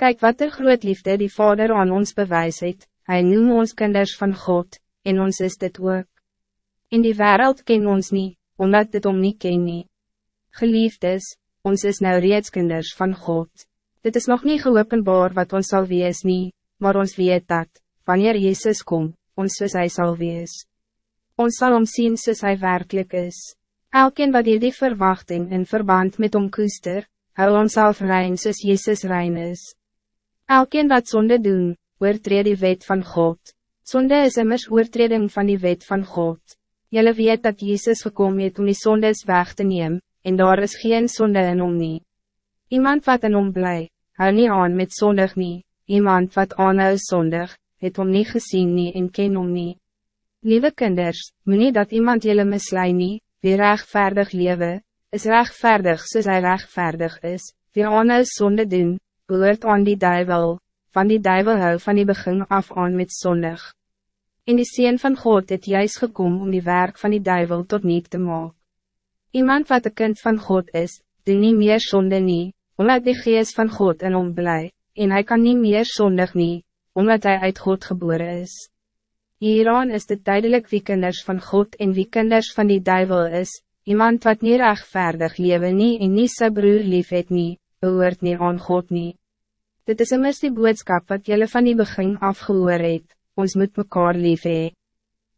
Kijk wat de groot liefde die Vader aan ons bewijs het, hy noem ons kinders van God, en ons is dit ook. In die wereld ken ons niet, omdat dit om niet ken nie. Geliefdes, ons is nou reeds kinders van God. Dit is nog niet geopenbaar wat ons zal wees nie, maar ons weet dat, wanneer Jezus komt, ons soos hy sal wees. Ons zal omzien soos hy werkelijk is. Elkeen wat die verwachting in verband met hom koester, hou onszelf rein soos Jezus rein is. Elkeen wat zonde doen, oortreed die wet van God. Zonde is immers oortreding van die wet van God. Jelle weet dat Jezus gekomen het om die zondes weg te nemen, en daar is geen zonde in hom nie. Iemand wat in hom bly, hou nie aan met zondig nie, iemand wat aanhou zondig, het hom nie gezien nie en ken hom nie. Lieve kinders, moet nie dat iemand jullie mislei nie, wie rechtvaardig lewe, is rechtvaardig soos hy rechtvaardig is, wie aanhou sonde doen, behoort aan die duivel, van die duivel hou van die begin af aan met zondig. In die Seen van God het juist gekomen om die werk van die duivel tot niet te maken. Iemand wat een kind van God is, doen niet meer zonde nie, omdat die geest van God in hom bly, en hij kan niet meer zondig nie, omdat hij uit God geboren is. Hieraan is het duidelijk wie kinders van God en wie kinders van die duivel is, iemand wat niet rechtvaardig leven nie en nie sy broer lief het nie, behoort nie aan God nie. Dit is immers die boodskap wat jullie van die begin afgehoor het, ons moet mekaar lief hee.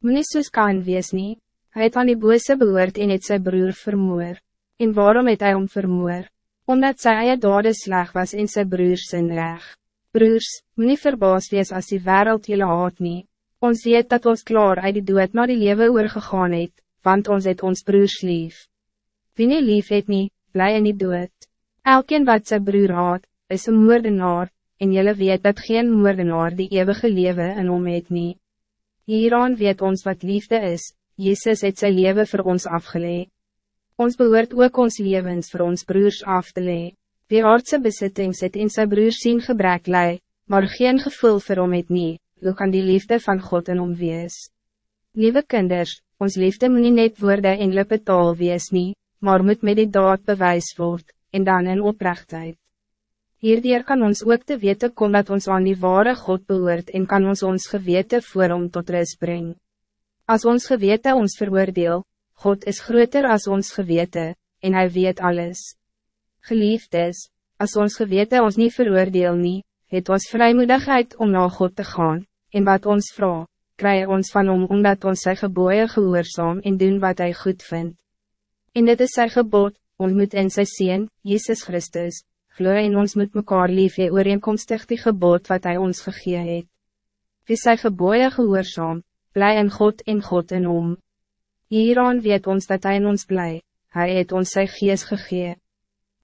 Moet nie soos kan wees nie, hy het aan die bose behoort en het sy broer vermoor. En waarom het hij om vermoor? Omdat sy eie dade sleg was en sy broer sin recht. Broers, moet nie verbaas wees as die wereld jullie haat nie. Ons weet dat ons klaar uit die dood na die lewe oorgegaan het, want ons het ons broers lief. Wie nie lief het nie, bly in die dood. Elkeen wat zijn broer haat, is een moordenaar, en jullie weet dat geen moordenaar die eeuwige lewe in hom het nie. Hieraan weet ons wat liefde is, Jezus het zijn leven voor ons afgeleid. Ons behoort ook ons levens voor ons broers af te lee. Wie aardse besittings het in sy broers sien gebrek lei, maar geen gevoel vir hom het nie, hoe kan die liefde van God in hom wees? Lieve kinders, ons liefde moet nie net woorde en lippe taal wees nie, maar moet met die daad bewys word, en dan in oprechtheid. Hierdier kan ons ook te weten kom dat ons aan die ware God behoort en kan ons ons gewete voor hom tot rust brengen. Als ons gewete ons veroordeel, God is groter als ons gewete, en hij weet alles. Geliefdes, als ons gewete ons niet veroordeel nie, het ons vrijmoedigheid om naar God te gaan, en wat ons vraagt, krijg ons van om omdat ons sy geboeie gehoorzaam en doen wat hij goed vindt. En dit is sy gebod, ons moet in sy Seen, Jezus Christus, glo en ons moet mekaar lief hee ooreenkomstig die gebod wat hij ons gegee het. Wie sy geboeie gehoorzaam, bly in God en God in om. Hieraan weet ons dat hij in ons blij, hij het ons sy gees gegee.